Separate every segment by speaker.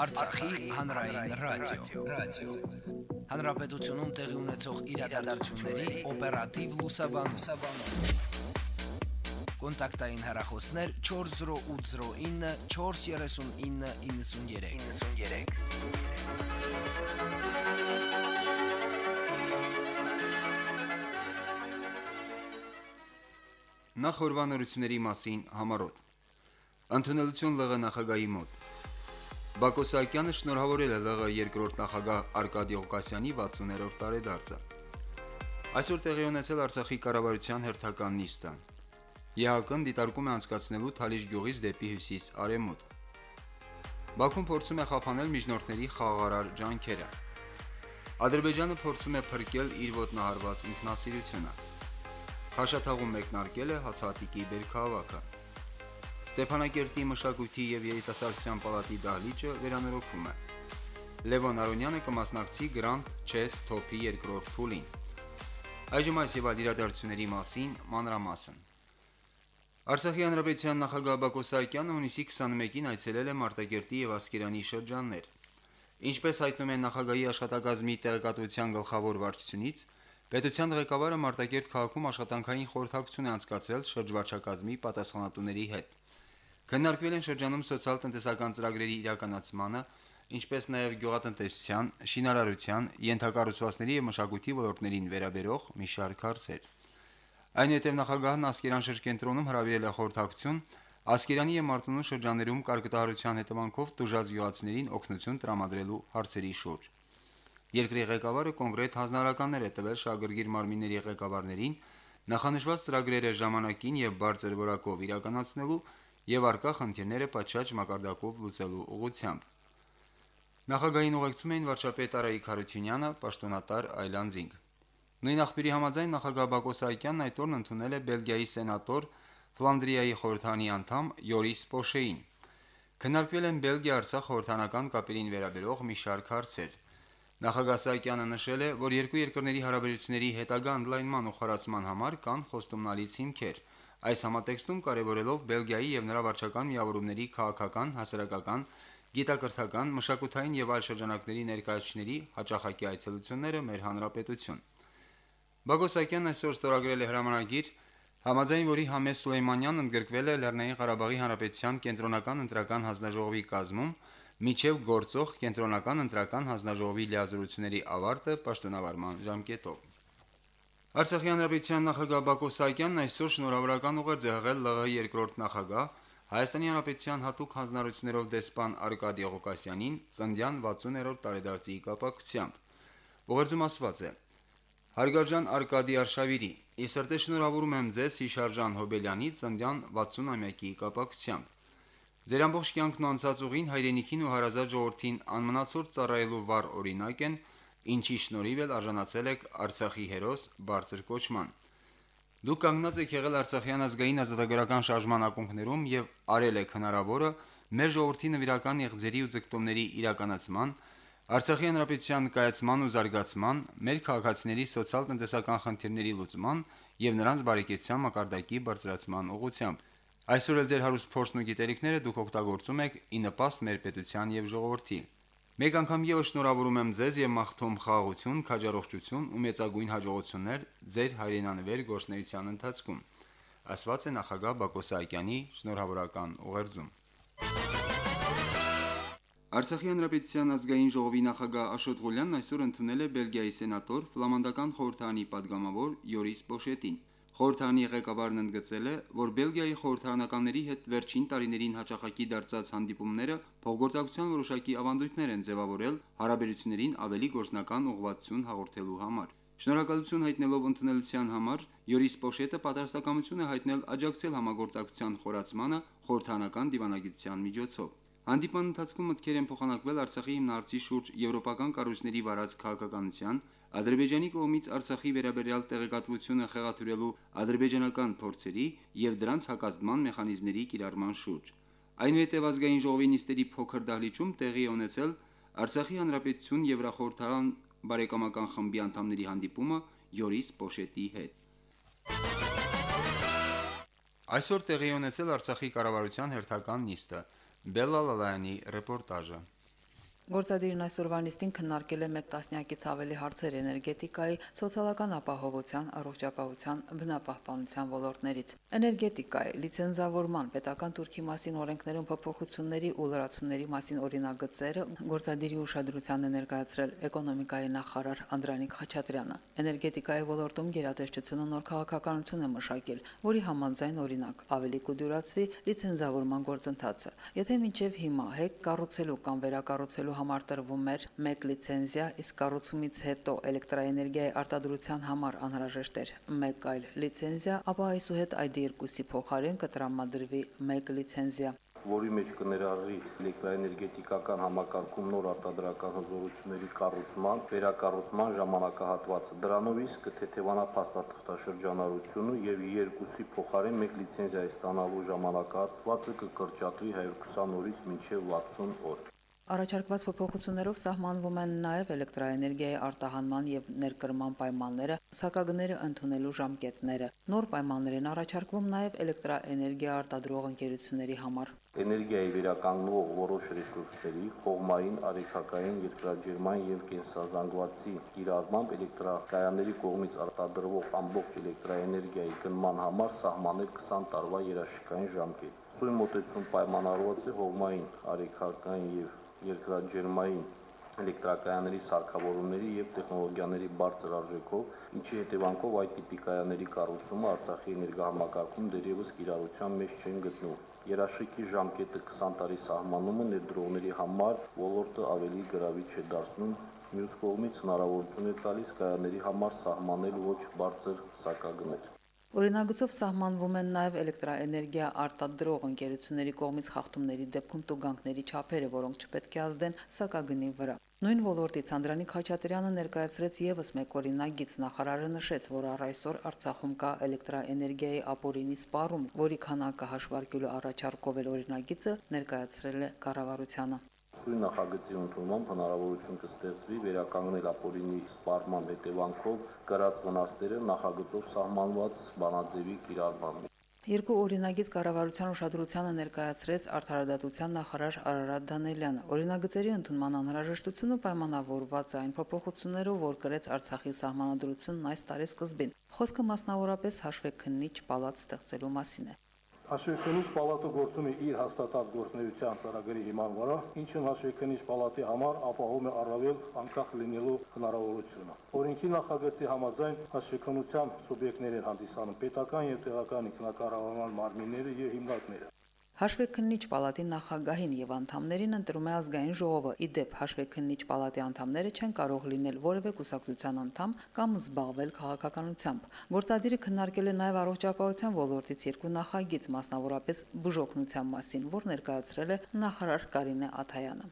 Speaker 1: Արցախի հանրային ռադիո, ռադիո։ Հանրապետությունում տեղի ունեցող իրադարձությունների օպերատիվ լուսաբանում։ Կոնտակտային հեռախոսներ 40809 43993։ 93
Speaker 2: Նախ օրվանորությունների մասին համարոտ։ Ընդունելություն ԼՂ նախագահի մոտ։ Բակո Սահակյանը շնորհավորել է ԼՂ երկրորդ նախագահ Արկադի Ղուկասյանի 60-րդ տարեդարձը։ Այսօր տեղի ունեցել Արցախի կառավարության հերթական նիստը։ ԵԱԿ-ն դիտարկում է անցկացնելու Թալիշ գյուղից դեպի հյուսիս արևմուտք։ Բաքուն փորձում է խափանել միջնորդների խաղաղարար ջանքերը։ Ադրբեջանը փորձում է փրկել իր ոտնահարված ինքնասիրությունը։ Խաշաթաղում մեկնարկել է հացահատիկի բերքահավաքը։ Ստեփանակերտի մշակույթի եւ երիտասարդության պալատի դահլիճը վերանորոգվում է։ Լևոն Արոնյանը կմասնակցի Grand Chess Top-ի երկրորդ փուլին։ Այժմ այս եւ այլ իրադարձությունների մասին մանրամասն։ Արցախի հանրապետության նախագահ Բակո Սահակյանը հունիսի 21-ին այցելել է Մարտակերտի եւ Ասկերանի շրջաններ։ Ինչպես հայտնում են նախագահի աշխատակազմի տեղեկատվության գլխավոր վարչությունից, Պետության ղեկավարը Մարտակերտ քաղաքում աշխատանքային խորհրդակցություն է անցկացրել շրջվարչակազմի պատասխանատուների հետ։ Քննարկվել են շրջանում սոցիալ-տնտեսական ծրագրերի իրականացմանը, ինչպես նաև գյուղատնտեսության, շինարարության, յենթակառուցվածքների եւ մշակույթի ոլորտներին վերաբերող մի շարք հարցեր։ Այնուհետև նախագահն Ասկերան շրջենտրոնում հրավիրել է խորհրդակցություն Ասկերանի եւ Մարտունու շրջաններում կարգտահարության հետևանքով դժուժած յուղացիներին օգնություն տրամադրելու հարցերի շուրջ։ Երկրի ղեկավարը կոնկրետ հանրարարականներ է տվել շագրգիռ մարմինների ղեկավարներին նախանշված ծրագրերը ժամանակին եւ բարձր որակով իրականացնելու եւ արկա խնդիրները պատշաճ մակարդակով լուծելու ուղղությամբ։ Նախագահային ուղեկցում էին վարչապետ Արայիկ Խարությունյանը, պաշտոնատար Այլանդզինգ։ Նույն աղբյուրի համաձայն նախագահ Բակո Սահակյանն այդ օրն ընդունել է Բելգիայի սենատոր Ֆլանդրիայի խորհրդանի անդամ Յորիս Պոշեին։ Քննարկվել են Բելգիա-Արցախ խորհրդանական կապերին վերաբերող մի շարք հարցեր։ Նախագահ Սահակյանը նշել է, որ երկու երկրների հարաբերությունների հետագա ընդլայնման ու խորացման համար կան խոստումնալից հիմքեր։ Այս համատեքստում կարևորելով Բելգիայի եւ նրա վարչական միավորումների քաղաքական, հասարակական, գիտակրթական, մշակութային եւ այլ շրջանակների ներկայացուցիչների հաջախակի այցելությունները մեր հանրապետություն։ Բագոսյանն այսօր ստորագրել է հրամանագիր, համաձայն որի Համես Սուլեյմանյանն ընդգրկվել է Լեռնային Ղարաբաղի Հանրապետության կենտրոնական ընտրական հանձնաժողովի կազմում միջև գործող կենտրոնական ընտրական հանձնաժողովի լիազորությունների ավարտը պաշտոնավարման ժամկետով։ Արցախի հանրապետության նախագահ Բակո Սահակյանն այսօր շնորհավորական ուղերձ է հղել ԼՂ երկրորդ նախագահ Հայաստանի հանրապետության հատուկ հանձնարարություններով դեսպան Արկադի Ղուկասյանին ծննդյան 60-րդ տարեդարձի կապակցությամբ։ Ուղերձում ասված է. Հարգարժան Արկադի Արշավիրի, ես սրտե շնորհավորում եմ ձեզ Հիշարժան Հոբելյանի ծննդյան 60-ամյակի կապակցությամբ։ Ձեր ամբողջ կյանքն ու անցած ուղին հայրենիքին ու հարազատ ժողովրդին անմնացորդ ծառայելու վառ օրինակ են, ինչի շնորհիվ էլ արժանացել եք Արցախի հերոս բարձր կոչման։ Դուք կանգնած եք եղել Արցախյան ազգային ազատագրական շարժման ակունքներում եւ արել եք հնարավորը մեր ժողովրդի նվիրական եղձերի ու ձգտումների իրականացման, Արցախի հանրապետության կայացման ու զարգացման, մեր քաղաքացիների սոցիալ-տնտեսական խնդիրների լուծման եւ նրանց բարեկեցության մակարդակի բարձրացման ուղղությամբ։ Այսօր ձեր հարուստ փորձն ու գիտելիքները դուք օգտագործում եք ի նպաստ մեր պետության եւ ժողովրդի։ Մեկ անգամ եւս շնորհավորում եմ ձեզ եւ մաղթում խաղաղություն, քաջարողջություն ու մեծագույն հաջողություններ ձեր հայրենանվեր գործնեության ընթացքում։ Ասված է նախագահ Բակո Սահակյանի շնորհավորական ուղերձում։ Արցախի հանրապետության ազգային ժողովի նախագահ Աշոտ Ղուլյանն այսօր ընդունել է Բելգիայի սենատոր ֆլամանդական խորհրդանի падգամավոր Յորիս Պոշետին։ Խորհրդանի ղեկավարն ընդգծել է, որ Բելգիայի խորհրդարանականների հետ վերջին տարիներին հաճախակի դարձած հանդիպումները փոխգործակցության որոշակի ավանդույթներ են ձևավորել հարաբերություններին ավելի գործնական ուղղվածություն հաղորդելու համար։ Շնորհակալություն հայտնելով ընդունելության համար Յորիս Պոշետը պատրաստակամություն է հայտնել աջակցել համագործակցության խորացմանը խորհրդանական դիվանագիտության միջոցով։ Հանդիպան ընթացքում մտքեր են փոխանակվել Արցախի հիմնարարցի շուրջ եվրոպական կառույցների վարած քաղաքականության, Ադրբեջանի կողմից Արցախի վերաբերյալ տեղեկատվությունը խեղաթյուրելու ադրբեջանական փորձերի եւ դրանց հակազդման մեխանիզմների կիրառման շուրջ։ Այնուհետև ազգային ժողովի նիստերի փոքր դահլիճում տեղի ունեցել Արցախի հանրապետություն Եվրախորհրդարան բարեկամական խմբի անդամների հանդիպումը Յորիս Պոշետի հետ։ Այսօր տեղի ունեցել Արցախի կառավարության հերթական նիստը։ Բելլալալայանի ռեպորտաժը։
Speaker 3: Գործադիրն այսօրվա նիստին քննարկել է մեկ տասնյակից ավելի հարցեր էներգետիկայի, սոցիալական ապահովության, առողջապահության, բնապահպանության ոլորտներից։ Էներգետիկայի, լիցենզավորման, պետական турքի մասին օրենքներում փոփոխությունների ու լրացումների մասին օրինագծերը գործադիրի ուշադրությանն է ներկայացրել էկոնոմիկայի նախարար Անդրանիկ Խաչատրյանը։ Էներգետիկայի ոլորտում գերատեսչությունը նոր քաղաքականություն է մշակել, որի համանձայն օրինակ ավելի կդյուրացվի լիցենզավորման գործընթացը։ Եթե մինչև հիմա հեկ կառուցելու կամ վերակառուցելու կառուցելու համար տրվում էր 1 լիցենզիա, իսկ կառուցումից հետո էլեկտրաէներգիայի արտադրության համար անհրաժեշտ էր 1 այլ լիցենզիա, ապա այսուհետ այդ երկուսի փոխարեն կտրամադրվի 1 լիցենզիա
Speaker 4: որի մեջ կներառվի էլեկտրաէներգետիկական համակարգում նոր արտադրական հզորությունների կառուցման, վերակառուցման ժամանակահատվածը։ Դրանով իսկ կթեթևանա փաստաթղթաշրջանառությունը եւ երկուսի փոխարեն մեկ լիցենզիա ստանալու ժամանակահատվածը կկրճատվի 120 օրից մինչեւ 60 օր։
Speaker 3: Առաջարկված փոփոխություններով սահմանվում են նաև էլեկտրաէներգիայի արտահանման եւ ներկրման պայմանները, սակագները ընդունելու ժամկետները։ Նոր պայմաններ են առաջարկվում նաև էլեկտրաէներգիա արտադրող ընկերությունների համար։
Speaker 4: Էներգիայի վերականգնող որոշ ռեսուրսների խողմային, արեքակային, երկրաջերմային եւ կենսազանգվածի կիրառմամբ էլեկտրակայանների կողմից արտադրվող ամբողջ էլեկտրաէներգիայի գնման համար սահմանել 20 տարվա երաշիկային ժամկետ։ Սույն մոտեցում պայմանավորված է հողմային, արեքակային եւ երկրաջերմային էլեկտրակայանների սարքավորումների եւ տեխնոլոգիաների բարձր արժեքով, ինչի հետևանքով այդ տիպի կայանների կառուցումը Արցախի էներգահամակարգում դեռևս կիրառության մեջ չեն գտնվում։ Երաշիկի ժամկետը 20 տարի սահմանումը ներդրողների համար ոլորտը ավելի գրավիչ է դարձնում մյուս կողմից հնարավորություն է տալիս կայանների համար սահմանել ոչ բարձր սակագներ։
Speaker 3: Օրինագծով սահմանվում են նաև էլեկտրաէներգիա արտադրող ընկերությունների կողմից խախտումների դեպքում տուգանքների չափերը, որոնք չպետք է ազդեն սակագնի վրա։ Նույն ոլորտից Անդրանիկ Խաչատրյանը ներկայացրեց եւս մեկ օրինագիծ նախարարը նշեց, որ առ այսօր Արցախում կա էլեկտրաէներգիայի ապօրինի սպառում, որի քանակը հաշվարկելու առաջարկով էլ օրինագիծը ներկայացրել է կառավարությանը
Speaker 4: նույն նախագծի ընդունմամբ հնարավորություն կստեղծվի վերականգնել ապօրինի սպառման հետևանքով կրած վնասները նախագծով սահմանված բանաձևի կիրառմամբ։
Speaker 3: Երկու օրինագիծ կառավարության ուշադրությանը ներկայացրեց արդարադատության նախարար Արարատ Դանելյանը։ Օրինագծերի ընդունման անհրաժեշտությունը պայմանավորված է այն փոփոխություններով, որ կրեց Արցախի սահմանադրությունն այս տարեսկզբին։ Խոսքը մասնավորապես հաշվեկնիչ պալատ ստեղծելու մասին է։
Speaker 5: Հաշվեկնիչ պալատը գործում է իր հաստատած գործնեության ծրագրի հիման վրա, ինչը հաշվեկնիչ պալատի համար ապահովում է առավել անկախ լինելու հնարավորությունը։ Օրենքի նախագծի համաձայն հաշվեկնության սուբյեկտներ են հանդիսանում պետական եւ տեղական ինքնակառավարման մարմինները եւ հիմնարկները։
Speaker 3: Հաշվեկնիչ պալատի նախագահին եւ անդամներին ընտրում է ազգային ժողովը։ Իդեպ հաշվեկնիչ պալատի անդամները չեն կարող լինել որևէ կուսակցության անդամ կամ զբաղվել քաղաքականությամբ։ Գործադիրը քննարկել է նաեւ առողջապահության ոլորտից երկու նախագիծ, մասնավորապես բուժօգնության մասին, որ ներկայացրել է նախարար Կարինե Աթայանը։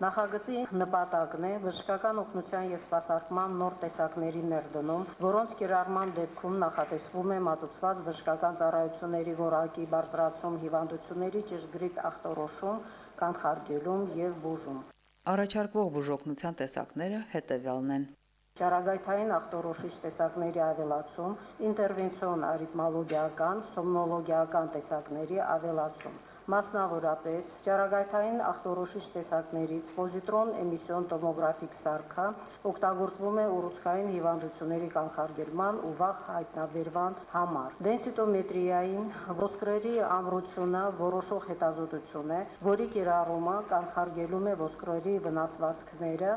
Speaker 6: Նախագծի նպատակն է բժշկական օգնության եւ սպասարկման նոր տեսակների ներդնում, որոնց կիրառման դեպքում նախատեսվում է մատուցված բժշկական ծառայությունների որակի բարձրացում, հիվանդությունների ճշգրիտ ախտորոշում, կանխարգելում եւ բուժում։
Speaker 3: Առաջարկվող բուժօգնության տեսակները հետեւյալն են.
Speaker 6: Ճարագայթային ախտորոշիչ տեսակների ավելացում, ինտերվենցիոն արիթմոլոգիական, սոմնոլոգիական տեսակների ավելացում Մասնավորապես, ճարագայթային ախտորոշիչ տեսակներից պոզիտրոն էմիսիոն տոմոգրաֆիկ սարքը օգտագործվում է ուռուցքային հիվանդությունների կանխարգելման ու վաղ հայտնաբերման համար։ Դենսիտոմետրիային ոսկրերի ամրությունը որոշող հետազոտություն է, որի կիրառումը կանխարգելում է ոսկրերի վնասվածքները,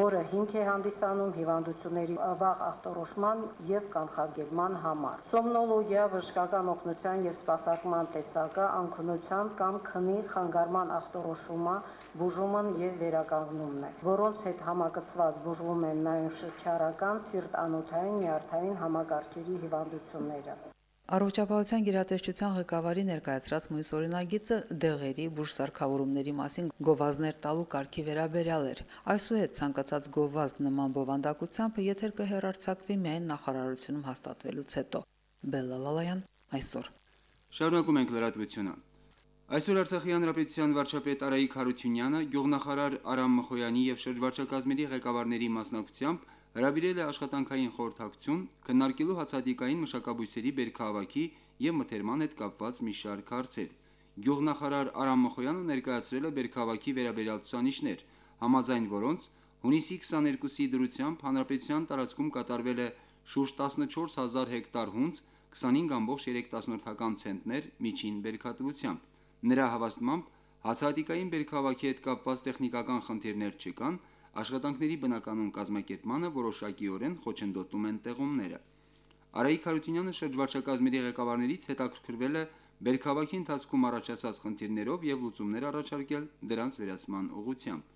Speaker 6: որը հիմք է հանդիսանում հիվանդությունների վաղ ախտորոշման եւ կանխարգելման համար։ Սոմնոլոգիա բժշկական օգնության եւ սպասարկման տեսակը անքնության կանանց կամ քնի խանգարման ախտորոշումը, բուժումն եւ վերականգնումն է, որոնց հետ համակցված բուժվում են նաեւ շրջարական, սիրտանոթային, նյարդային համակարգերի հիվանդությունները։
Speaker 3: Առողջապահության գերատեսչության ղեկավարի ներկայացրած մյուս օրինագիծը դեղերի բուժսարքավորումների մասին գովազներ տալու կարգի վերաբերյալ էր։ Այսուհետ ցանկացած գովազդ նման բովանդակությամբ եթեր կհերարցակվի միայն նախարարությունում հաստատվելուց հետո։ Բելլալալայան այսօր։
Speaker 2: Շարունակում ենք լրատվությունը։ Այսօր Արցախի հանրապետության վարչապետ Արայիկ Հարությունյանը գյուղնախարար Արամ Մխոյանի եւ շրջվարչակազմերի ղեկավարների մասնակցությամբ հրավիրել է աշխատանքային խորհրդակցություն քննարկելու հացադիկային մշակաբույսերի բերքահավաքի եւ մթերման հետ կապված մի շարք հարցեր։ Գյուղնախարար Արամ Մխոյանը ներկայացրել է բերքահավաքի վերաբերյալ ցուցանիշներ, համաձայն որոնց հունիսի 22-ի դրությամբ հանրապետության տարածքում կատարվել է շուրջ 14000 հեկտար հունձ 25.3 ցենտներ միջին բերքատվությամբ։ Նրա հավաստմամբ հացահատիկային բերքահավաքի հետ կապված տեխնիկական խնդիրներ չկան, աշխատանքների բնականոն կազմակերպմանը որոշակիորեն խոչընդոտում են տեղումները։ Արայիկ Հարությունյանը շրջվարչակազմերի ղեկավարներից հետաքրքրվել է բերքահավաքի ընթացքում առաջացած խնդիրներով եւ լուծումներ առաջարկել դրանց վերացման ուղղությամբ։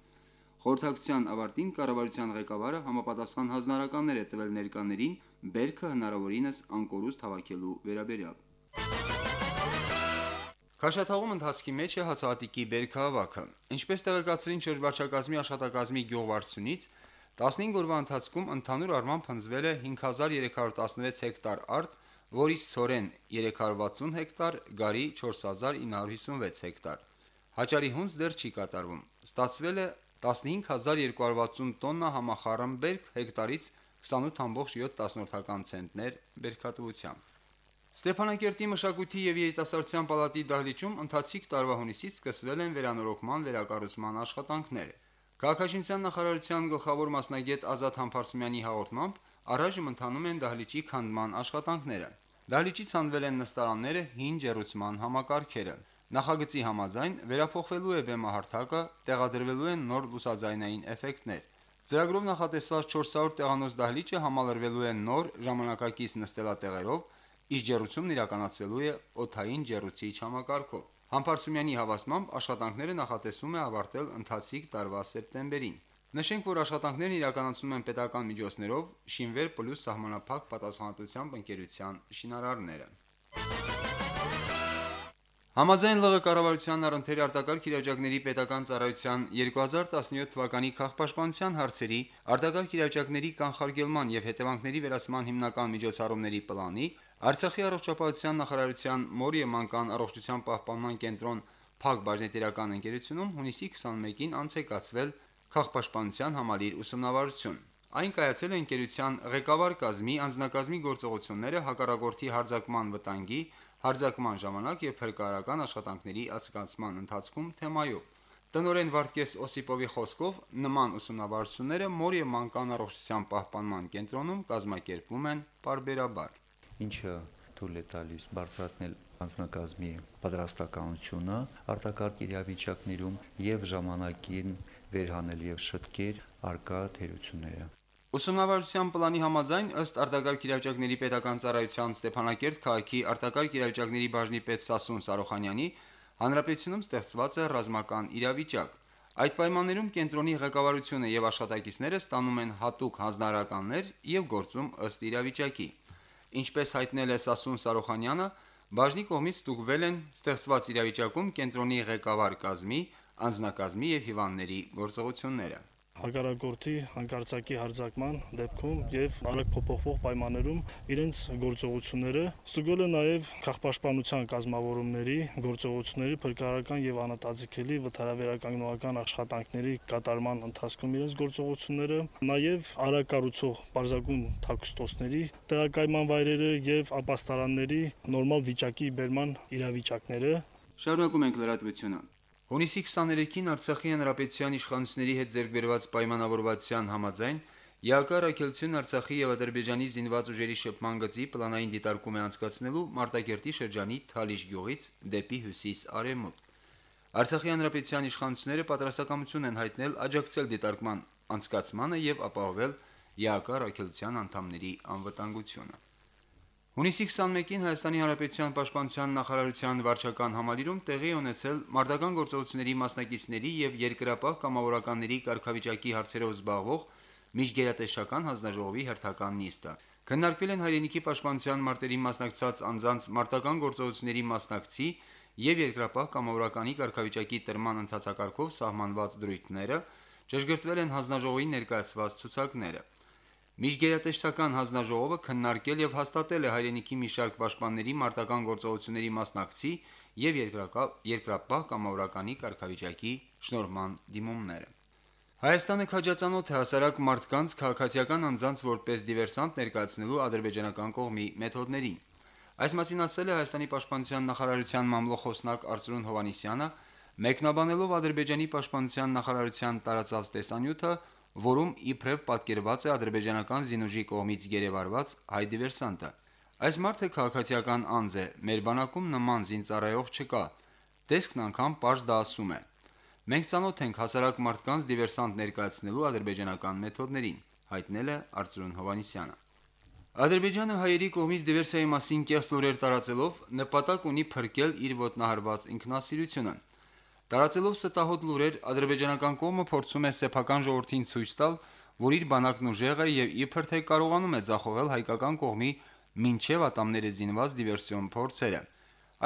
Speaker 2: Խորհրդակցության ավարտին կառավարության ղեկավարը համապատասխան հանրարարականներ է տվել ներկաներին բերքը հնարավորինս անկորուստ հավաքելու վերաբերյալ։ Քաշաթաղում ընթացքի մեջ է հացահատիկի բերքահավաքը։ Ինչպես տեղեկացրին շրջվարչակազմի աշխատակազմի գյուղվարչությունից, 15 օրվա ընթացքում ընդհանուր առմամբ հնձվել է 5316 հեկտար արդ, որից սորեն 360 հեկտար, գարի 4956 հեկտար։ Հաճարի հունձ դեռ չի կատարվում։ Ստացվել է 15260 տոննա համախառն բերք հեկտարից 28.7 ցենտներ բերքատվությամբ։ Ստեփանակերտի մշակույթի եւ երիտասարդության պալատի դահլիճում ընթացիկ տարվա հունիսից սկսվել են վերանորոգման վերակառուցման աշխատանքները։ Քաղաքաշինության նախարարության գլխավոր մասնագետ Ազատ Համբարձումյանի հաղորդմամբ առայժմ ընթանում են դահլիճի քանդման աշխատանքները։ Դահլիճի ցանվել են նստարանները, հին ջեռուցման համակարգերը։ Նախագծի համաձայն վերափոխվելու է բեմահարթակը, տեղադրվելու են նոր լուսաձայնային էֆեկտներ։ Ծրագրով նախատեսված 400 տեղանոց դահլիճը համալրվելու է նոր ժամանակակից նստելատեղերով, իսկ ջեռուցումն իրականացվելու է օթային ջեռուցիչ համակարգով։ Համբարձումյանի հավաստմամբ աշխատանքները նախատեսվում է ավարտել ընթացիկ տարվա սեպտեմբերին։ Նշենք, որ աշխատանքներն իրականացվում են պետական միջոցներով Շինվեր պլյուս սահմանափակ պատասխանատվությամբ ընկերության շինարարները։ Համաձայն ԼՂ կառավարության առընթերի արտակարգ իրավիճակների պետական ծառայության 2017 թվականի քաղաքապաշտպանության հարցերի արտակարգ իրավիճակների կանխարգելման եւ հետևանքների վերացման հիմնական միջոցառումների պլանի Արցախի առողջապահության նախարարության մոր եւ մանկան առողջության պահպանման կենտրոն Փակ բաժնետիրական ընկերությունում հունիսի 21-ին անցեկացվել քաղաքապաշտպանության համալիր ուսումնավարություն։ Այն կայացել է ընկերության ղեկավար կազմի անձնակազմի գործողությունները հակառակորդի հարձակման վտանգի հարձակման ժամանակ եւ փրկարարական աշխատանքների անցկացման ընթացքում թեմայով։ Տնորեն Վարդգես Օսիպովի խոսքով նման ուսումնավարությունները մոր եւ մանկան առողջության պահպանման կենտրոնում կազմակերպվում են parberabar։
Speaker 7: Ինչը թույլ է տալիս բարձրացնել անձնակազմի պատրաստականությունը արտակարգ իրավիճակներում եւ ժամանակին վերհանել եւ շտկել արկա թերությունները։
Speaker 2: Ուսումնավարության պլանի համաձայն ըստ արտակարգ իրավիճակների պետական ծառայության Ստեփանակերտ քաղաքի արտակարգ իրավիճակների բաժնի պետ Սասուն Սարոխանյանի հանրապետությունում ստեղծված է ռազմական իրավիճակ։ Այդ պայմաններում կենտրոնի ղեկավարությունը եւ աշխատակիցները ստանում են հատուկ հանձնարարականներ եւ գործում ըստ իրավիճակի։ Ինչպես հայտնել է Սասուն Սարոխանյանը, բաժնի կողմից ստուգվել են ստեղծված իրավիճակում կենտրոնի ղեկավար կազմի, անձնակազմի եւ հիվանդների գործողությունները
Speaker 8: հակառակորդի հանկարծակի հարձակման դեպքում եւ արագ փոփոխվող պայմաններում իրենց գործողությունները ստուգել է նաեւ քաղաքապաշտպանության կազմավորումների գործողությունների փրկարարական եւ անատածիկելի վթարավերականգնողական աշխատանքների կատարման ընթացքում իրենց գործողությունները նաեւ արագ կառուցող բարձակում թաքստոսների տեղակայման վայրերը եւ ապաստարանների նորմալ վիճակի բերման իրավիճակները
Speaker 2: Շարունակում ենք լրատվությունը Հունիսի 23-ին Արցախի հանրապետության իշխանությունների հետ ձեռքբերված պայմանավորվածության համաձայն ՀԱԿ Ռաքելցին Արցախի եւ Ադրբեջանի զինված ուժերի շփման գծի պլանային դիտարկում է անցկացնելու Մարտակերտի շրջանի Թալիշ գյուղից դեպի հյուսիս արևմուտք։ Արցախի հանրապետության իշխանությունները պատրաստակամություն են հայտնել աջակցել դիտարկման անցկացմանը եւ ապահովել ՀԱԿ Ռաքելցյան անդամների անվտանգությունը։ Հունիսի 21-ին Հայաստանի Հանրապետության Պաշտպանության նախարարության վարչական համալիրում տեղի ունեցել մարտական գործողությունների մասնակիցների եւ երկրապահ կամավորականների կարգավիճակի հարցերով զբաղվող միջգերատեսչական հանձնաժողովի հերթական նիստը։ Քննարկվել են հայրենիքի պաշտպանության մարտերի մասնակցած անձանց մարտական գործողությունների մասնակցի եւ երկրապահ կամավորականի կարգավիճակի տրման ընթացակարգով սահմանված դրույթները, ճշգրտվել են հանձնաժողովի ներկայացված ցուցակները։ Միջգերատեսչական հանձնաժողովը քննարկել եւ հաստատել է հայրենիքի մի շարք պաշտպանների մարտական գործողությունների մասնակցի եւ երկրապահ կամավորականի կարգավիճակի շնորհման դիմումները։ Հայաստանը քաջածանոթ է հասարակ մարդկանց քաղաքացիական անձանց որպես դիվերսանտ ներկայացնելու ադրբեջանական կողմի մեթոդներին։ Այս մասին ասել է Հայաստանի պաշտպանության նախարարության մամլոխոսնակ Արծրուն Հովանիսյանը, Մեկնաբանելով Ադրբեջանի պաշտպանության նախարարության տարածած տեսանյութը, որում իբրև պատկերված է ադրբեջանական զինուժի կողմից գերեվարված հայ դիվերսանտը։ Այս մարդը քաղաքացիական անձ է, մեր բանակում նման զինծառայող չկա։ Տեսքն անգամ པարզ դա ասում է։ Մենք ցանոթ ենք հասարակ մարդկանց դիվերսանտ ներկայացնելու ադրբեջանական մեթոդներին, հայտնել է Արծրուն Հովանիսյանը։ Ադրբեջանը հայերի կողմից դիվերսիայի մասին կեղծ լուրեր տարածելով նպատակ ունի փրկել իր ոտնահարված ինքնասիրությունը։ Տարածելով ստահոդ լուրեր, ադրբեջանական կողմը փորձում է սեփական ժողովրդին ցույց տալ, որ իր բանակն ուժեղ է եւ իբր թե կարողանում է ձախողել հայկական կողմի մինչև ատամները զինված դիվերսիոն փորձերը։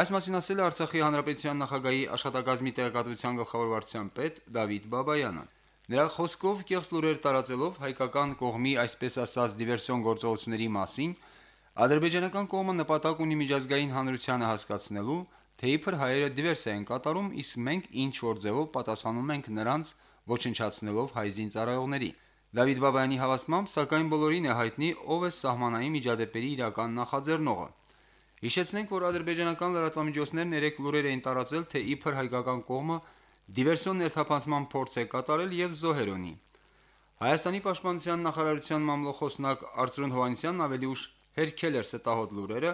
Speaker 2: Այս մասին ասել է Արցախի հանրապետության նախագահի աշխատակազմի տեղեկատվության գլխավոր վարչության պետ Դավիթ Բաբայանը։ Նրա խոսքով կեղծ լուրեր տարածելով հայկական կողմի այսպես ասած դիվերսիոն գործողությունների մասին, ադրբեջանական կողմը նպատակ ունի միջազգային հանրությանը հասկացնելու, թե իբր հայերը դիվերսիա են կատարում, իսկ մենք ինչ որ ձևով պատասխանում ենք նրանց ոչնչացնելով հայ զինծառայողների։ Դավիթ Բաբայանի հավաստմամբ, սակայն բոլորին է հայտնի, ով է սահմանային միջադեպերի իրական նախաձեռնողը։ Հիշեցնենք, որ ադրբեջանական լրատվամիջոցներն երեք լուրեր էին տարածել, թե իբր հայկական կողմը դիվերսիոն ներթափանցման փորձ է կատարել եւ զոհեր ունի։ Հայաստանի պաշտպանության նախարարության մամլոխոսնակ Արծրուն Հովանեսյանն ավելի ուշ հերքել էր ստահոդ լուրերը,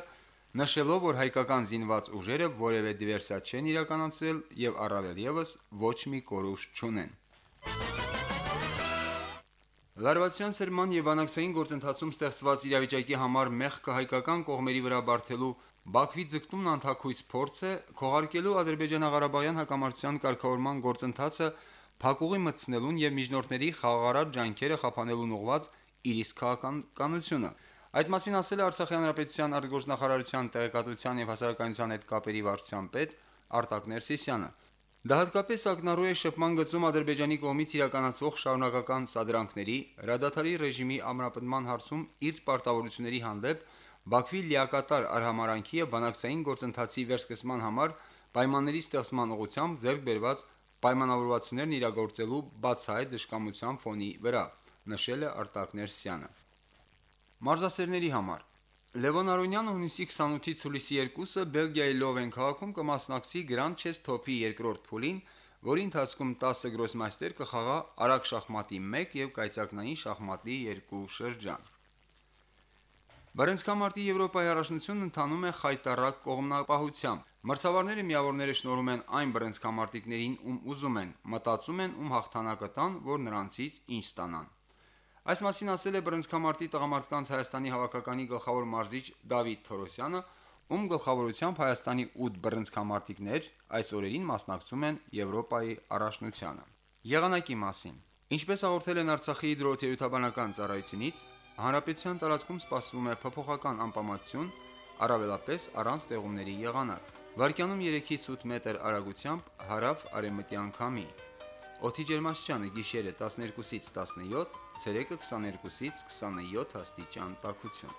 Speaker 2: նշելով, որ հայկական զինված ուժերը որևէ դիվերսիա չեն իրականացրել եւ առավել եւս ոչ մի կորուշ չունեն։ Լարվածյան սերման եւ բանակցային գործընթացում ստեղծված իրավիճակի համար մեղքը հայկական կողմերի վրա բարթելու Բաքվի ձգտումն անթակույց փորձ է քողարկելու Ադրբեջան-Ղարաբաղյան հակամարտության կարգավորման գործընթացը փակուղի մտցնելուն եւ միջնորդների խաղաղարար ջանքերը խափանելուն ուղված իր իսկ քաղաքականությունը։ Այդ մասին ասել է Արցախի հանրապետության արտգործնախարարության տեղեկատվության եւ հասարակայնության հետ կապերի վարչության պետ Արտակ Ներսիսյանը։ Դա հատկապես ակնառու է շփման գծում Ադրբեջանի կողմից իրականացվող շարունակական սադրանքների, հրադադարի ռեժիմի ամրապնդման հարցում իր պարտավորությունների հանդեպ Բաքվի լիակատար արհամարանքի եւ բանակցային գործընթացի վերսկսման համար պայմանների ստեղծման ուղղությամբ ձեռք բերված պայմանավորվածություններն իրագործելու բացահայտ դժկամության ֆոնի վրա, նշել է Արտակ Ներսյանը։ Մարզասերների համար. Լևոն Արոնյանը հունիսի 28-ից հուլիսի 2-ը Բելգիայի Լովեն քաղաքում կմասնակցի Grand Chess Top-ի երկրորդ փուլին, որի ընթացքում 10 գրոսմայստեր կխաղա արագ շախմատի 1 եւ կայծակնային շախմատի 2 շրջան։ Բարենցքամարտի Եվրոպայի առաջնությունն ընթանում է խայտարակ կողմնապահությամբ։ Մրցավարները միավորները շնորհում են այն բրենցքամարտիկներին, ում ուզում են, մտածում են, ում հաղթանակը տան, որ նրանցից ինչ ստանան։ Այս մասին ասել է բրենցքամարտի տղամարդկանց Հայաստանի հավաքականի գլխավոր մարզիչ Դավիթ Թորոսյանը, ում գլխավորությամբ Հայաստանի 8 բրենցքամարտիկներ այս օրերին մասնակցում են Եվրոպայի առաջնությանը։ Եղանակի մասին. Ինչպես հաղորդել են Արցախի հիդրոթերապևտաբանական ծառայությունից, հանրապետության տարածքում սպասվում է փոփոխական անպամատություն, առավելապես առանց տեղումների եղանակ։ Վարկյանում 3-ից 8 մետր արագությամբ հարավ արևմտյան քամի։ Օդի ջերմաստիճանը գիշերը 12-ից 17, ցերեկը 22-ից 27 աստիճան տաքություն։